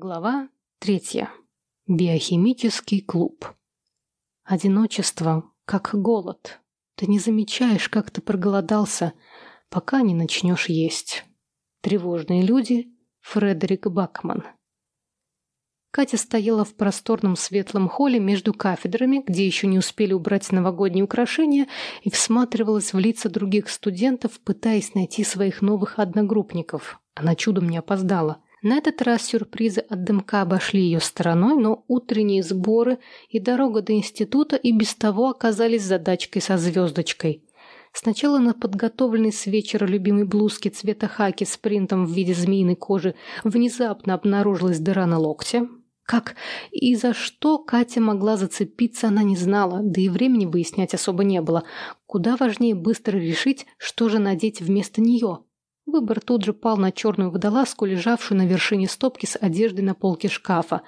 Глава третья. Биохимический клуб. Одиночество, как голод. Ты не замечаешь, как ты проголодался, пока не начнешь есть. Тревожные люди. Фредерик Бакман. Катя стояла в просторном светлом холле между кафедрами, где еще не успели убрать новогодние украшения, и всматривалась в лица других студентов, пытаясь найти своих новых одногруппников. Она чудом не опоздала. На этот раз сюрпризы от дымка обошли ее стороной, но утренние сборы и дорога до института и без того оказались задачкой со звездочкой. Сначала на подготовленной с вечера любимой блузке цвета хаки с принтом в виде змеиной кожи внезапно обнаружилась дыра на локте. Как и за что Катя могла зацепиться, она не знала, да и времени выяснять особо не было. Куда важнее быстро решить, что же надеть вместо нее – Выбор тут же пал на черную водолазку, лежавшую на вершине стопки с одеждой на полке шкафа.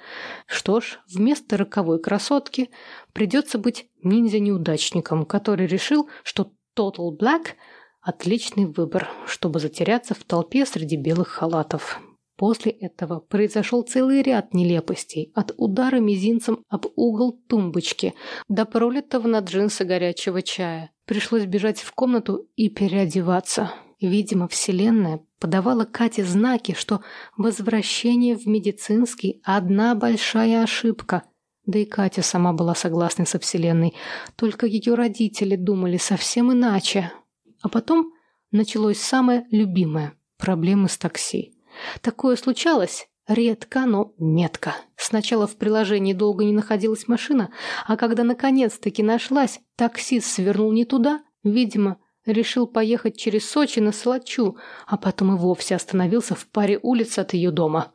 Что ж, вместо роковой красотки придется быть ниндзя-неудачником, который решил, что Total Black – отличный выбор, чтобы затеряться в толпе среди белых халатов. После этого произошел целый ряд нелепостей, от удара мизинцем об угол тумбочки до пролитого на джинсы горячего чая. Пришлось бежать в комнату и переодеваться. Видимо, Вселенная подавала Кате знаки, что возвращение в медицинский – одна большая ошибка. Да и Катя сама была согласна со Вселенной, только ее родители думали совсем иначе. А потом началось самое любимое – проблемы с такси. Такое случалось редко, но метко. Сначала в приложении долго не находилась машина, а когда наконец-таки нашлась, таксист свернул не туда, видимо – Решил поехать через Сочи на Солочу, а потом и вовсе остановился в паре улиц от ее дома.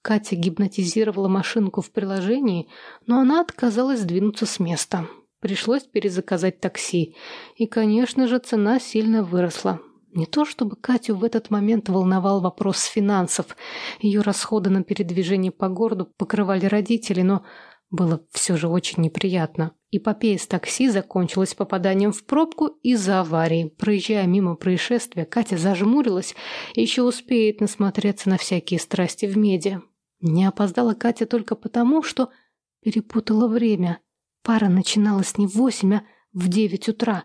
Катя гипнотизировала машинку в приложении, но она отказалась двинуться с места. Пришлось перезаказать такси. И, конечно же, цена сильно выросла. Не то чтобы Катю в этот момент волновал вопрос финансов. Ее расходы на передвижение по городу покрывали родители, но было все же очень неприятно. Эпопея с такси закончилась попаданием в пробку из-за аварии. Проезжая мимо происшествия, Катя зажмурилась и еще успеет насмотреться на всякие страсти в меди. Не опоздала Катя только потому, что перепутала время. Пара начиналась не в восемь, а в девять утра.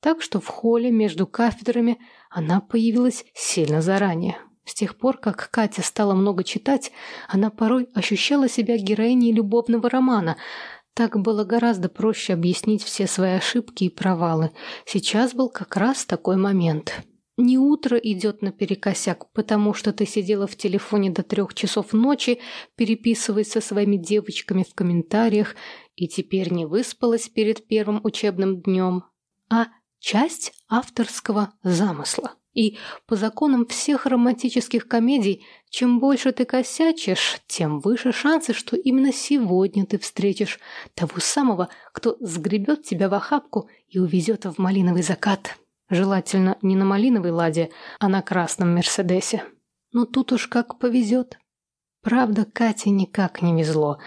Так что в холле между кафедрами она появилась сильно заранее. С тех пор, как Катя стала много читать, она порой ощущала себя героиней любовного романа. Так было гораздо проще объяснить все свои ошибки и провалы. Сейчас был как раз такой момент. Не утро идет наперекосяк, потому что ты сидела в телефоне до трех часов ночи, переписываясь со своими девочками в комментариях, и теперь не выспалась перед первым учебным днем, а часть авторского замысла. И по законам всех романтических комедий, чем больше ты косячишь, тем выше шансы, что именно сегодня ты встретишь того самого, кто сгребет тебя в охапку и увезет в малиновый закат. Желательно не на малиновой ладе, а на красном Мерседесе. Но тут уж как повезет. Правда, Кате никак не везло.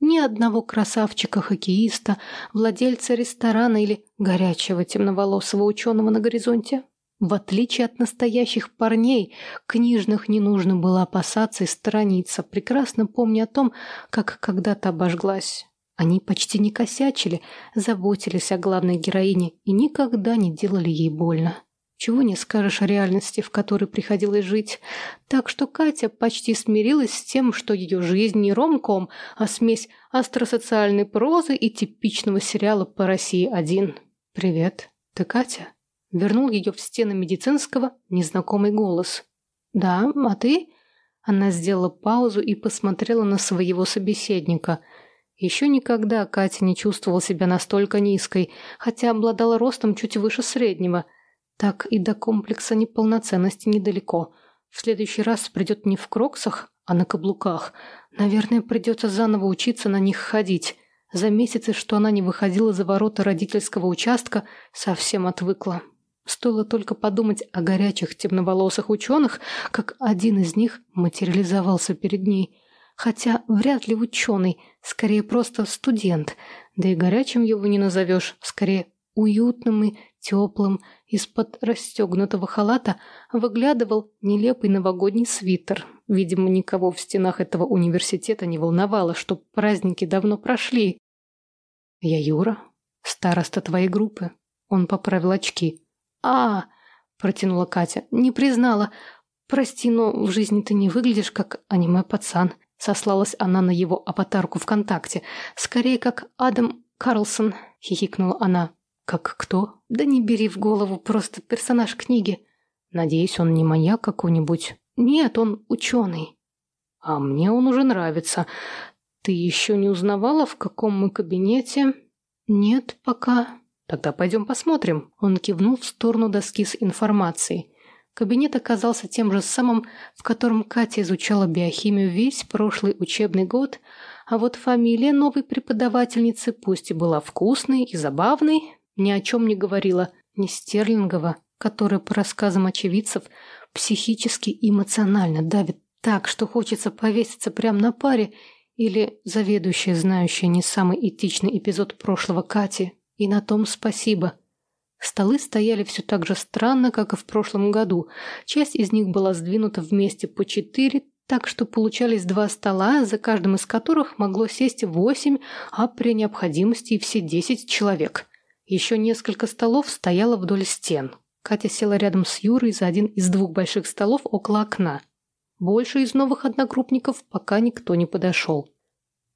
Ни одного красавчика-хоккеиста, владельца ресторана или горячего темноволосого ученого на горизонте. В отличие от настоящих парней, книжных не нужно было опасаться и сторониться, прекрасно помня о том, как когда-то обожглась. Они почти не косячили, заботились о главной героине и никогда не делали ей больно. Чего не скажешь о реальности, в которой приходилось жить. Так что Катя почти смирилась с тем, что ее жизнь не ромком, а смесь астросоциальной прозы и типичного сериала по России-1. «Привет, ты Катя?» Вернул ее в стены медицинского незнакомый голос. «Да, а ты?» Она сделала паузу и посмотрела на своего собеседника. Еще никогда Катя не чувствовала себя настолько низкой, хотя обладала ростом чуть выше среднего. Так и до комплекса неполноценности недалеко. В следующий раз придет не в кроксах, а на каблуках. Наверное, придется заново учиться на них ходить. За месяцы, что она не выходила за ворота родительского участка, совсем отвыкла. Стоило только подумать о горячих темноволосых ученых, как один из них материализовался перед ней. Хотя вряд ли ученый, скорее просто студент, да и горячим его не назовешь, скорее уютным и теплым. Из-под расстегнутого халата выглядывал нелепый новогодний свитер. Видимо, никого в стенах этого университета не волновало, что праздники давно прошли. «Я Юра, староста твоей группы». Он поправил очки. «А, — протянула Катя, — не признала. Прости, но в жизни ты не выглядишь как аниме-пацан». Сослалась она на его аватарку ВКонтакте. «Скорее, как Адам Карлсон», — хихикнула она. «Как кто?» «Да не бери в голову, просто персонаж книги». «Надеюсь, он не маньяк какой-нибудь?» «Нет, он ученый». «А мне он уже нравится. Ты еще не узнавала, в каком мы кабинете?» «Нет, пока». «Тогда пойдем посмотрим». Он кивнул в сторону доски с информацией. Кабинет оказался тем же самым, в котором Катя изучала биохимию весь прошлый учебный год, а вот фамилия новой преподавательницы, пусть и была вкусной и забавной, ни о чем не говорила, не Стерлингова, которая, по рассказам очевидцев, психически и эмоционально давит так, что хочется повеситься прямо на паре, или заведующая, знающая не самый этичный эпизод прошлого Кати, и на том спасибо – Столы стояли все так же странно, как и в прошлом году. Часть из них была сдвинута вместе по четыре, так что получались два стола, за каждым из которых могло сесть восемь, а при необходимости и все десять человек. Еще несколько столов стояло вдоль стен. Катя села рядом с Юрой за один из двух больших столов около окна. Больше из новых одногруппников пока никто не подошел.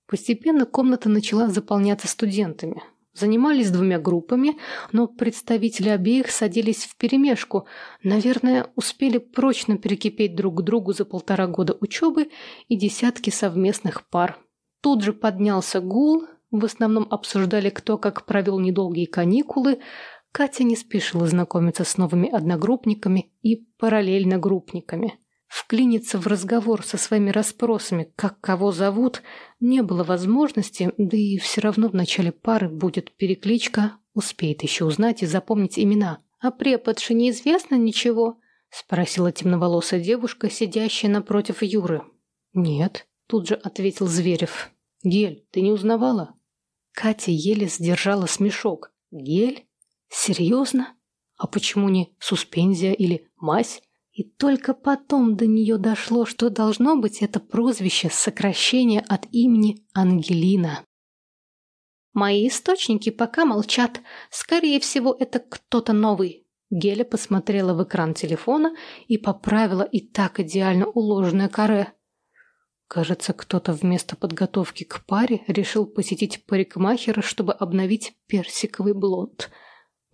Постепенно комната начала заполняться студентами. Занимались двумя группами, но представители обеих садились вперемешку. Наверное, успели прочно перекипеть друг к другу за полтора года учебы и десятки совместных пар. Тут же поднялся гул, в основном обсуждали, кто как провел недолгие каникулы. Катя не спешила знакомиться с новыми одногруппниками и параллельно группниками. Вклиниться в разговор со своими расспросами, как кого зовут, не было возможности, да и все равно в начале пары будет перекличка, успеет еще узнать и запомнить имена. «А преподше неизвестно ничего?» — спросила темноволосая девушка, сидящая напротив Юры. «Нет», — тут же ответил Зверев. «Гель, ты не узнавала?» Катя еле сдержала смешок. «Гель? Серьезно? А почему не суспензия или мазь?» И только потом до нее дошло, что должно быть это прозвище сокращение от имени Ангелина. «Мои источники пока молчат. Скорее всего, это кто-то новый». Геля посмотрела в экран телефона и поправила и так идеально уложенное каре. Кажется, кто-то вместо подготовки к паре решил посетить парикмахера, чтобы обновить персиковый блонд –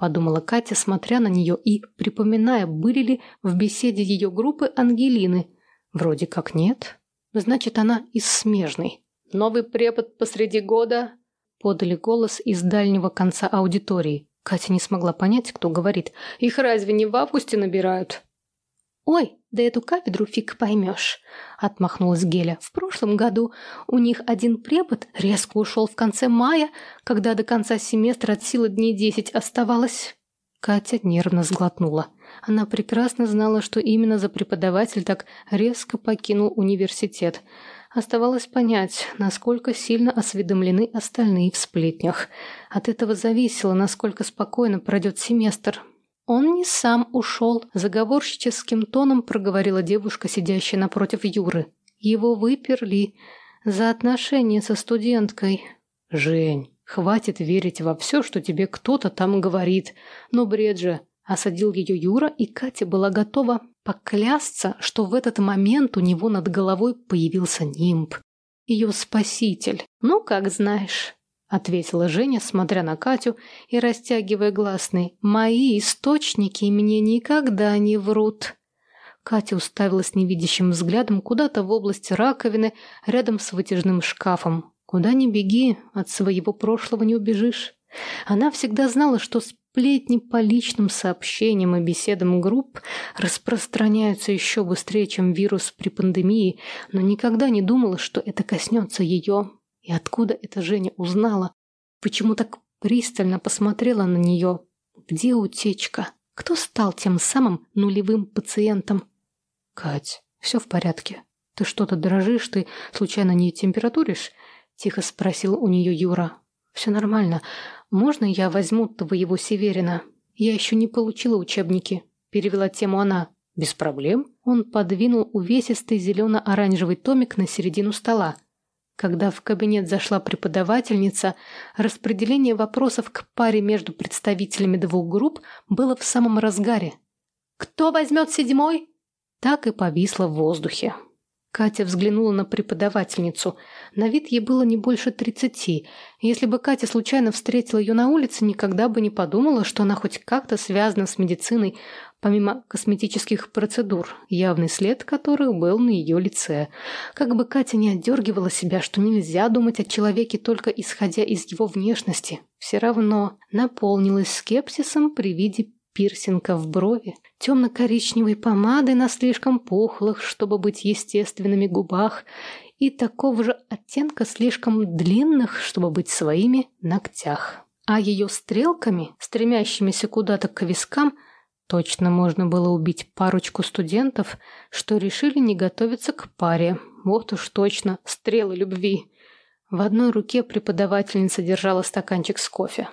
подумала Катя, смотря на нее и припоминая, были ли в беседе ее группы Ангелины. Вроде как нет. Значит, она из смежной. Новый препод посреди года подали голос из дальнего конца аудитории. Катя не смогла понять, кто говорит. Их разве не в августе набирают? «Ой, да эту кафедру фиг поймешь», — отмахнулась Геля. «В прошлом году у них один препод резко ушел в конце мая, когда до конца семестра от силы дней десять оставалось». Катя нервно сглотнула. Она прекрасно знала, что именно за преподаватель так резко покинул университет. Оставалось понять, насколько сильно осведомлены остальные в сплетнях. От этого зависело, насколько спокойно пройдет семестр. «Он не сам ушел», – заговорщическим тоном проговорила девушка, сидящая напротив Юры. «Его выперли за отношения со студенткой». «Жень, хватит верить во все, что тебе кто-то там говорит. Но бред же!» – осадил ее Юра, и Катя была готова поклясться, что в этот момент у него над головой появился нимб. Ее спаситель. «Ну, как знаешь» ответила Женя, смотря на Катю и растягивая гласный. «Мои источники мне никогда не врут». Катя уставилась невидящим взглядом куда-то в область раковины рядом с вытяжным шкафом. «Куда ни беги, от своего прошлого не убежишь». Она всегда знала, что сплетни по личным сообщениям и беседам групп распространяются еще быстрее, чем вирус при пандемии, но никогда не думала, что это коснется ее. И откуда эта Женя узнала? Почему так пристально посмотрела на нее? Где утечка? Кто стал тем самым нулевым пациентом? Кать, все в порядке. Ты что-то дрожишь, ты случайно не температуришь? Тихо спросил у нее Юра. Все нормально. Можно я возьму твоего Северина? Я еще не получила учебники. Перевела тему она. Без проблем. Он подвинул увесистый зелено-оранжевый томик на середину стола. Когда в кабинет зашла преподавательница, распределение вопросов к паре между представителями двух групп было в самом разгаре. «Кто возьмет седьмой?» Так и повисло в воздухе. Катя взглянула на преподавательницу. На вид ей было не больше тридцати. Если бы Катя случайно встретила ее на улице, никогда бы не подумала, что она хоть как-то связана с медициной, помимо косметических процедур, явный след которых был на ее лице. Как бы Катя не отдергивала себя, что нельзя думать о человеке только исходя из его внешности, все равно наполнилась скепсисом при виде пирсинга в брови, темно-коричневой помады на слишком пухлых, чтобы быть естественными губах, и такого же оттенка слишком длинных, чтобы быть своими, ногтях. А ее стрелками, стремящимися куда-то к вискам, точно можно было убить парочку студентов, что решили не готовиться к паре. Вот уж точно, стрелы любви. В одной руке преподавательница держала стаканчик с кофе.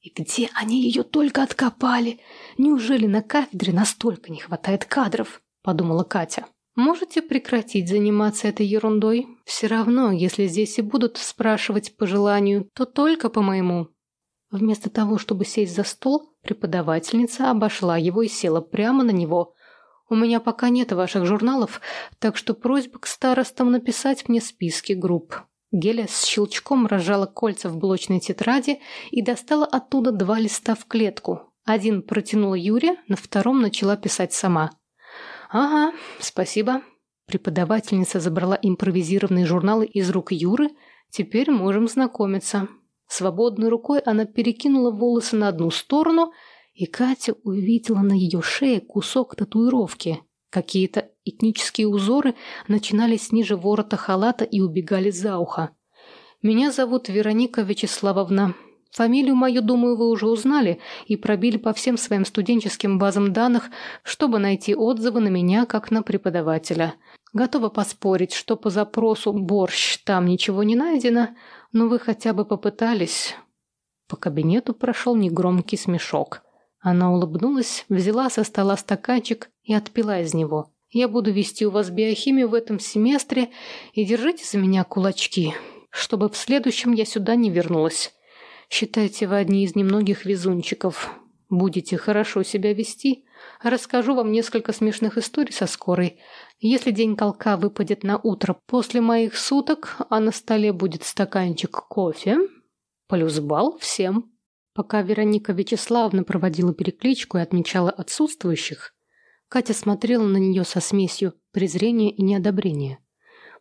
И где они ее только откопали? Неужели на кафедре настолько не хватает кадров? Подумала Катя. Можете прекратить заниматься этой ерундой? Все равно, если здесь и будут спрашивать по желанию, то только по моему. Вместо того, чтобы сесть за стол, преподавательница обошла его и села прямо на него. «У меня пока нет ваших журналов, так что просьба к старостам написать мне списки групп. Геля с щелчком разжала кольца в блочной тетради и достала оттуда два листа в клетку. Один протянула Юре, на втором начала писать сама. «Ага, спасибо». Преподавательница забрала импровизированные журналы из рук Юры. «Теперь можем знакомиться». Свободной рукой она перекинула волосы на одну сторону, и Катя увидела на ее шее кусок татуировки. Какие-то этнические узоры начинались ниже ворота халата и убегали за ухо. «Меня зовут Вероника Вячеславовна. Фамилию мою, думаю, вы уже узнали и пробили по всем своим студенческим базам данных, чтобы найти отзывы на меня как на преподавателя. Готова поспорить, что по запросу «борщ» там ничего не найдено, но вы хотя бы попытались». По кабинету прошел негромкий смешок – она улыбнулась, взяла со стола стаканчик и отпила из него. «Я буду вести у вас биохимию в этом семестре, и держите за меня кулачки, чтобы в следующем я сюда не вернулась. Считайте, вы одни из немногих везунчиков. Будете хорошо себя вести, расскажу вам несколько смешных историй со скорой. Если день колка выпадет на утро после моих суток, а на столе будет стаканчик кофе, плюс бал всем». Пока Вероника Вячеславовна проводила перекличку и отмечала отсутствующих, Катя смотрела на нее со смесью презрения и неодобрения.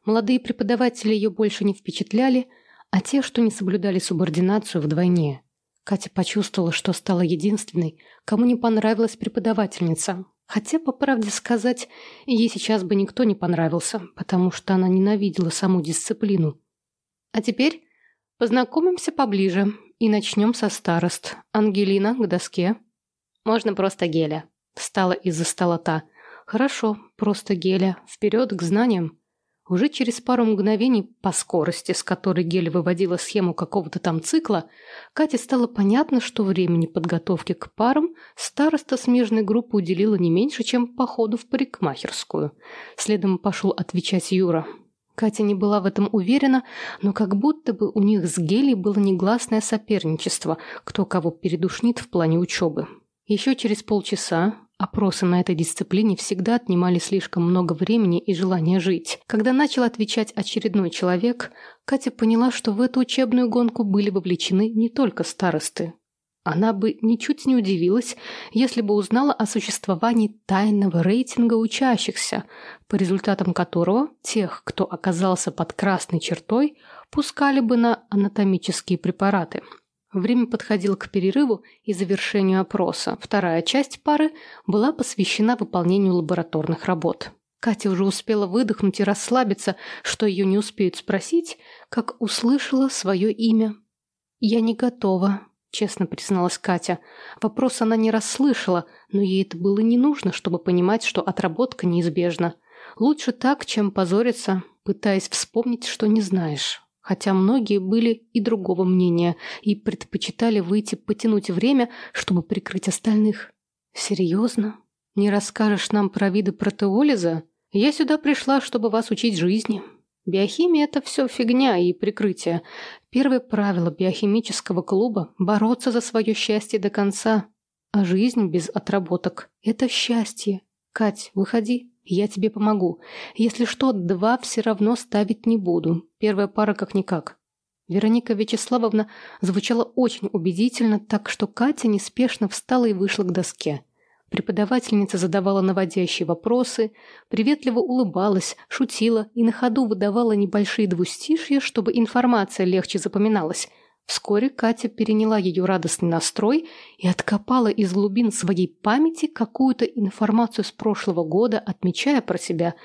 Молодые преподаватели ее больше не впечатляли, а те, что не соблюдали субординацию, вдвойне. Катя почувствовала, что стала единственной, кому не понравилась преподавательница. Хотя, по правде сказать, ей сейчас бы никто не понравился, потому что она ненавидела саму дисциплину. А теперь познакомимся поближе, и начнем со старост. Ангелина, к доске. Можно просто Геля. Встала из-за стола та. Хорошо, просто Геля. Вперед к знаниям. Уже через пару мгновений по скорости, с которой Геля выводила схему какого-то там цикла, Кате стало понятно, что времени подготовки к парам староста смежной группы уделила не меньше, чем походу в парикмахерскую. Следом пошел отвечать Юра. Катя не была в этом уверена, но как будто бы у них с Гелей было негласное соперничество, кто кого передушнит в плане учебы. Еще через полчаса опросы на этой дисциплине всегда отнимали слишком много времени и желания жить. Когда начал отвечать очередной человек, Катя поняла, что в эту учебную гонку были вовлечены не только старосты. Она бы ничуть не удивилась, если бы узнала о существовании тайного рейтинга учащихся, по результатам которого тех, кто оказался под красной чертой, пускали бы на анатомические препараты. Время подходило к перерыву и завершению опроса. Вторая часть пары была посвящена выполнению лабораторных работ. Катя уже успела выдохнуть и расслабиться, что ее не успеют спросить, как услышала свое имя. «Я не готова», честно призналась Катя. Вопрос она не расслышала, но ей это было не нужно, чтобы понимать, что отработка неизбежна. Лучше так, чем позориться, пытаясь вспомнить, что не знаешь. Хотя многие были и другого мнения и предпочитали выйти потянуть время, чтобы прикрыть остальных. Серьезно? Не расскажешь нам про виды протеолиза? Я сюда пришла, чтобы вас учить жизни. Биохимия – это все фигня и прикрытие. Первое правило биохимического клуба – бороться за свое счастье до конца. А жизнь без отработок – это счастье. Кать, выходи, я тебе помогу. Если что, два все равно ставить не буду. Первая пара как-никак. Вероника Вячеславовна звучала очень убедительно, так что Катя неспешно встала и вышла к доске. Преподавательница задавала наводящие вопросы, приветливо улыбалась, шутила и на ходу выдавала небольшие двустишья, чтобы информация легче запоминалась. Вскоре Катя переняла ее радостный настрой и откопала из глубин своей памяти какую-то информацию с прошлого года, отмечая про себя,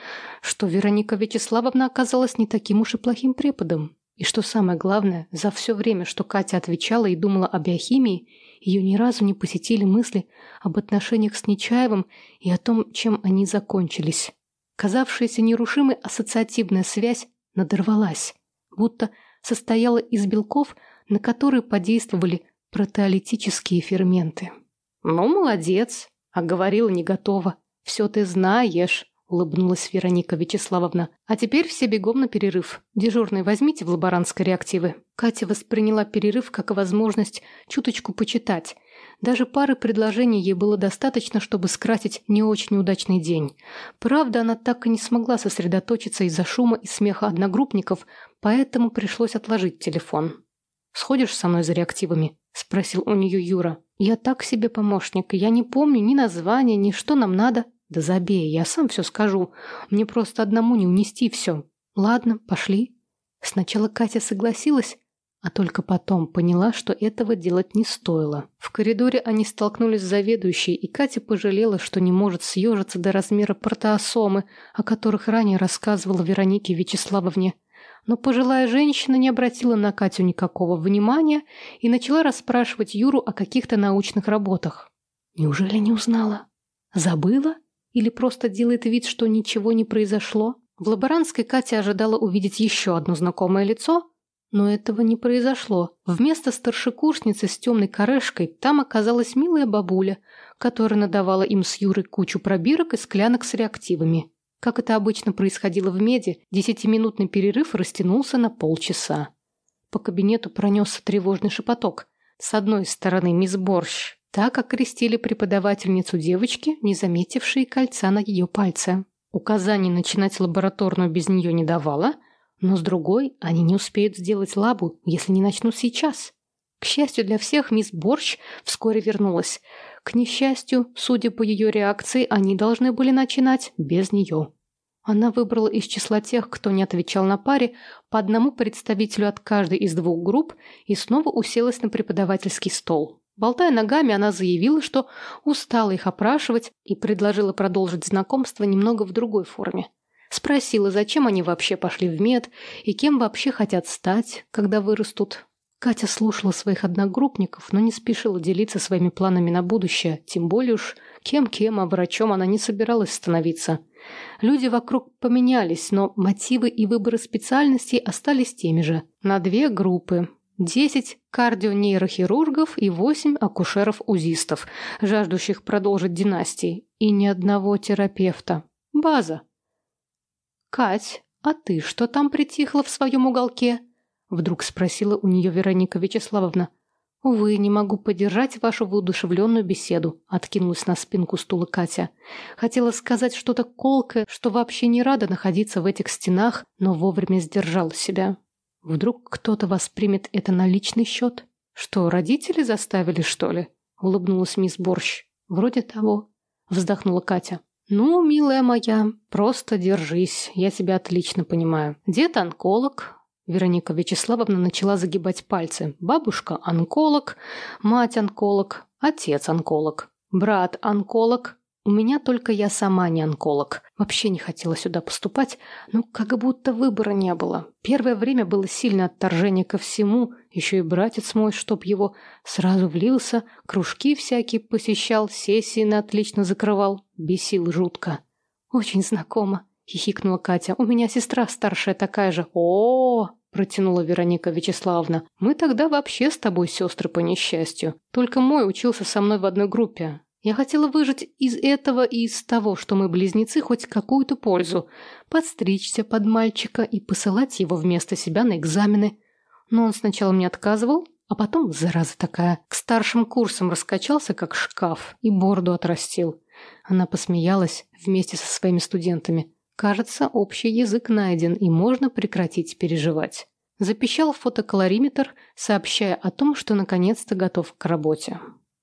что Вероника Вячеславовна оказалась не таким уж и плохим преподом. И что самое главное, за все время, что Катя отвечала и думала о биохимии, ее ни разу не посетили мысли об отношениях с Нечаевым и о том, чем они закончились. Казавшаяся нерушимой ассоциативная связь надорвалась, будто состояла из белков, на которые подействовали протеолитические ферменты. «Ну, молодец!» — а говорила не готова. «Все ты знаешь!» улыбнулась Вероника Вячеславовна. «А теперь все бегом на перерыв. Дежурный возьмите в лаборантской реактивы». Катя восприняла перерыв как возможность чуточку почитать. Даже пары предложений ей было достаточно, чтобы скрасить не очень удачный день. Правда, она так и не смогла сосредоточиться из-за шума и смеха одногруппников, поэтому пришлось отложить телефон. «Сходишь со мной за реактивами?» – спросил у нее Юра. «Я так себе помощник. Я не помню ни названия, ни что нам надо». «Да забей, я сам все скажу. Мне просто одному не унести все. Ладно, пошли». Сначала Катя согласилась, а только потом поняла, что этого делать не стоило. В коридоре они столкнулись с заведующей, и Катя пожалела, что не может съежиться до размера протеосомы, о которых ранее рассказывала Веронике Вячеславовне. Но пожилая женщина не обратила на Катю никакого внимания и начала расспрашивать Юру о каких-то научных работах. Неужели не узнала? Забыла? Или просто делает вид, что ничего не произошло? В лаборантской Катя ожидала увидеть еще одно знакомое лицо, но этого не произошло. Вместо старшекурсницы с темной корешкой там оказалась милая бабуля, которая надавала им с Юрой кучу пробирок и склянок с реактивами. Как это обычно происходило в меди, десятиминутный перерыв растянулся на полчаса. По кабинету пронесся тревожный шепоток. С одной стороны мисс Борщ, так окрестили преподавательницу девочки, не заметившие кольца на ее пальце. Указаний начинать лабораторную без нее не давала, но с другой они не успеют сделать лабу, если не начнут сейчас. К счастью для всех, мисс Борщ вскоре вернулась. К несчастью, судя по ее реакции, они должны были начинать без нее. Она выбрала из числа тех, кто не отвечал на паре, по одному представителю от каждой из двух групп и снова уселась на преподавательский стол. Болтая ногами, она заявила, что устала их опрашивать и предложила продолжить знакомство немного в другой форме. Спросила, зачем они вообще пошли в мед и кем вообще хотят стать, когда вырастут. Катя слушала своих одногруппников, но не спешила делиться своими планами на будущее, тем более уж кем-кем, а врачом она не собиралась становиться. Люди вокруг поменялись, но мотивы и выборы специальностей остались теми же. На две группы 10 кардионейрохирургов и 8 акушеров-узистов, жаждущих продолжить династии, и ни одного терапевта. База. «Кать, а ты что там притихла в своем уголке?» Вдруг спросила у нее Вероника Вячеславовна. «Увы, не могу поддержать вашу воодушевленную беседу», — откинулась на спинку стула Катя. Хотела сказать что-то колкое, что вообще не рада находиться в этих стенах, но вовремя сдержала себя. Вдруг кто-то воспримет это на личный счет? Что, родители заставили, что ли? Улыбнулась мисс Борщ. Вроде того. Вздохнула Катя. Ну, милая моя, просто держись. Я тебя отлично понимаю. Дед онколог. Вероника Вячеславовна начала загибать пальцы. Бабушка онколог, мать онколог, отец онколог, брат онколог, у меня только я сама не онколог. Вообще не хотела сюда поступать, но как будто выбора не было. Первое время было сильное отторжение ко всему, еще и братец мой, чтоб его, сразу влился, кружки всякие посещал, сессии на отлично закрывал. Бесил жутко. «Очень знакомо», — хихикнула Катя. «У меня сестра старшая такая же». «О-о-о!» протянула Вероника Вячеславовна. «Мы тогда вообще с тобой сестры по несчастью. Только мой учился со мной в одной группе. Я хотела выжать из этого и из того, что мы близнецы, хоть какую-то пользу. Подстричься под мальчика и посылать его вместо себя на экзамены. Но он сначала мне отказывал, а потом, зараза такая, к старшим курсам раскачался, как шкаф, и бороду отрастил. Она посмеялась вместе со своими студентами. Кажется, общий язык найден, и можно прекратить переживать. Запищал фотокалориметр, сообщая о том, что наконец-то готов к работе.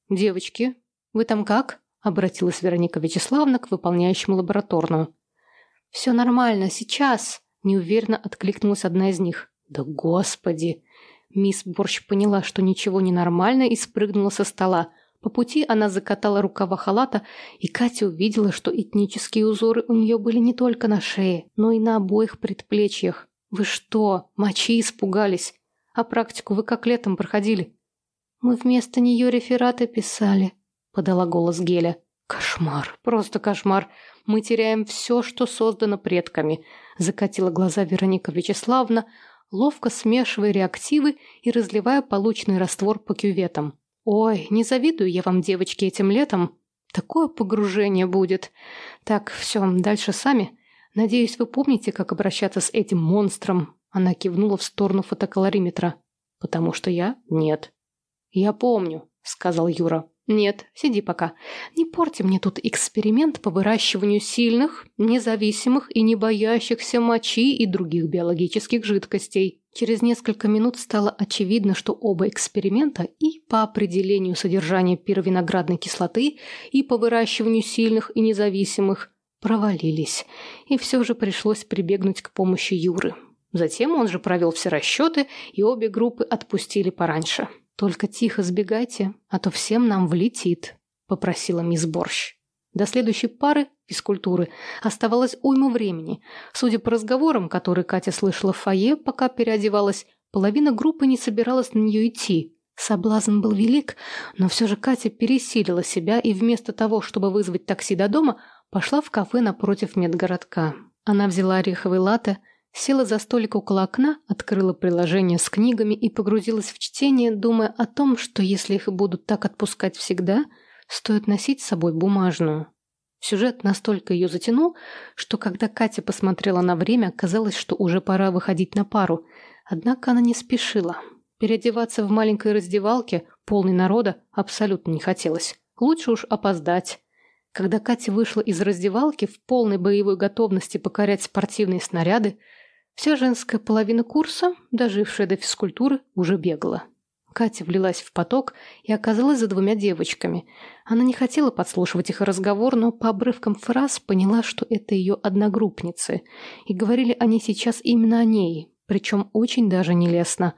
«Девочки, вы там как?» – обратилась Вероника Вячеславовна к выполняющему лабораторную. «Все нормально, сейчас!» – неуверенно откликнулась одна из них. «Да господи!» Мисс Борщ поняла, что ничего не нормально, и спрыгнула со стола. По пути она закатала рукава халата, и Катя увидела, что этнические узоры у нее были не только на шее, но и на обоих предплечьях. «Вы что, мочи испугались? А практику вы как летом проходили?» «Мы вместо нее рефераты писали», — подала голос Геля. «Кошмар, просто кошмар. Мы теряем все, что создано предками», — закатила глаза Вероника Вячеславовна, ловко смешивая реактивы и разливая полученный раствор по кюветам. «Ой, не завидую я вам, девочки, этим летом. Такое погружение будет. Так, все, дальше сами. Надеюсь, вы помните, как обращаться с этим монстром?» Она кивнула в сторону фотокалориметра. «Потому что я? Нет». «Я помню», — сказал Юра. «Нет, сиди пока. Не порти мне тут эксперимент по выращиванию сильных, независимых и не боящихся мочи и других биологических жидкостей». Через несколько минут стало очевидно, что оба эксперимента и по определению содержания пировиноградной кислоты, и по выращиванию сильных и независимых провалились, и все же пришлось прибегнуть к помощи Юры. Затем он же провел все расчеты, и обе группы отпустили пораньше. «Только тихо сбегайте, а то всем нам влетит», — попросила мисс Борщ. До следующей пары физкультуры оставалось уйма времени. Судя по разговорам, которые Катя слышала в фойе, пока переодевалась, половина группы не собиралась на нее идти. Соблазн был велик, но все же Катя пересилила себя и вместо того, чтобы вызвать такси до дома, пошла в кафе напротив медгородка. Она взяла ореховый латте, Села за столик около окна, открыла приложение с книгами и погрузилась в чтение, думая о том, что если их будут так отпускать всегда, стоит носить с собой бумажную. Сюжет настолько ее затянул, что когда Катя посмотрела на время, казалось, что уже пора выходить на пару. Однако она не спешила. Переодеваться в маленькой раздевалке, полной народа, абсолютно не хотелось. Лучше уж опоздать. Когда Катя вышла из раздевалки в полной боевой готовности покорять спортивные снаряды, Вся женская половина курса, дожившая до физкультуры, уже бегала. Катя влилась в поток и оказалась за двумя девочками. Она не хотела подслушивать их разговор, но по обрывкам фраз поняла, что это ее одногруппницы, и говорили они сейчас именно о ней, причем очень даже нелестно.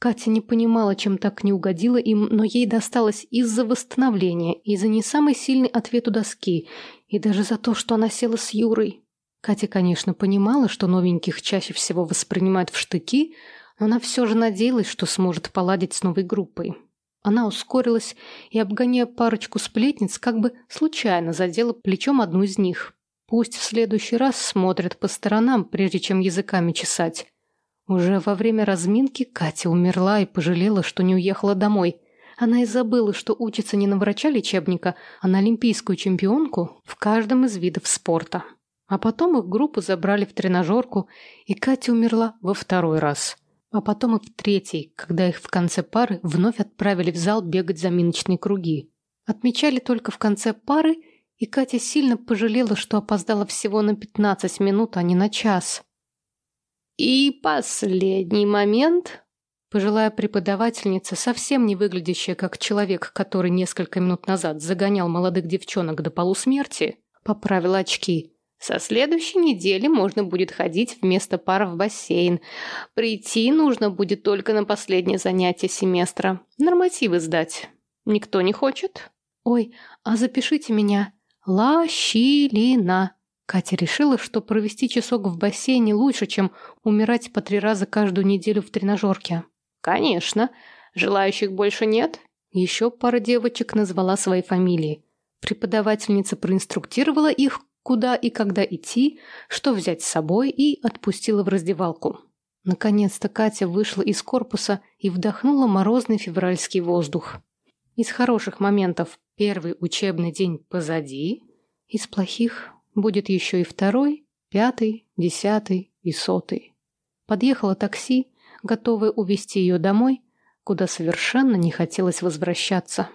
Катя не понимала, чем так не угодила им, но ей досталось из-за восстановления, из-за не самый сильный ответ у доски, и даже за то, что она села с Юрой, Катя, конечно, понимала, что новеньких чаще всего воспринимают в штыки, она все же надеялась, что сможет поладить с новой группой. Она ускорилась и, обгоняя парочку сплетниц, как бы случайно задела плечом одну из них. Пусть в следующий раз смотрят по сторонам, прежде чем языками чесать. Уже во время разминки Катя умерла и пожалела, что не уехала домой. Она и забыла, что учится не на врача-лечебника, а на олимпийскую чемпионку в каждом из видов спорта. А потом их группу забрали в тренажерку, и Катя умерла во второй раз. А потом и в третий, когда их в конце пары вновь отправили в зал бегать заминочные круги. Отмечали только в конце пары, и Катя сильно пожалела, что опоздала всего на 15 минут, а не на час. И последний момент. Пожилая преподавательница, совсем не выглядящая как человек, который несколько минут назад загонял молодых девчонок до полусмерти, поправила очки – со следующей недели можно будет ходить вместо пар в бассейн. Прийти нужно будет только на последнее занятие семестра. Нормативы сдать. Никто не хочет? Ой, а запишите меня. Лащилина. Катя решила, что провести часок в бассейне лучше, чем умирать по три раза каждую неделю в тренажерке. Конечно. Желающих больше нет? Еще пара девочек назвала свои фамилии. Преподавательница проинструктировала их, куда и когда идти, что взять с собой и отпустила в раздевалку. Наконец-то Катя вышла из корпуса и вдохнула морозный февральский воздух. Из хороших моментов Первый учебный день позади. Из плохих будет еще и второй, пятый, десятый и сотый. Подъехало такси, готовое увезти ее домой, куда совершенно не хотелось возвращаться.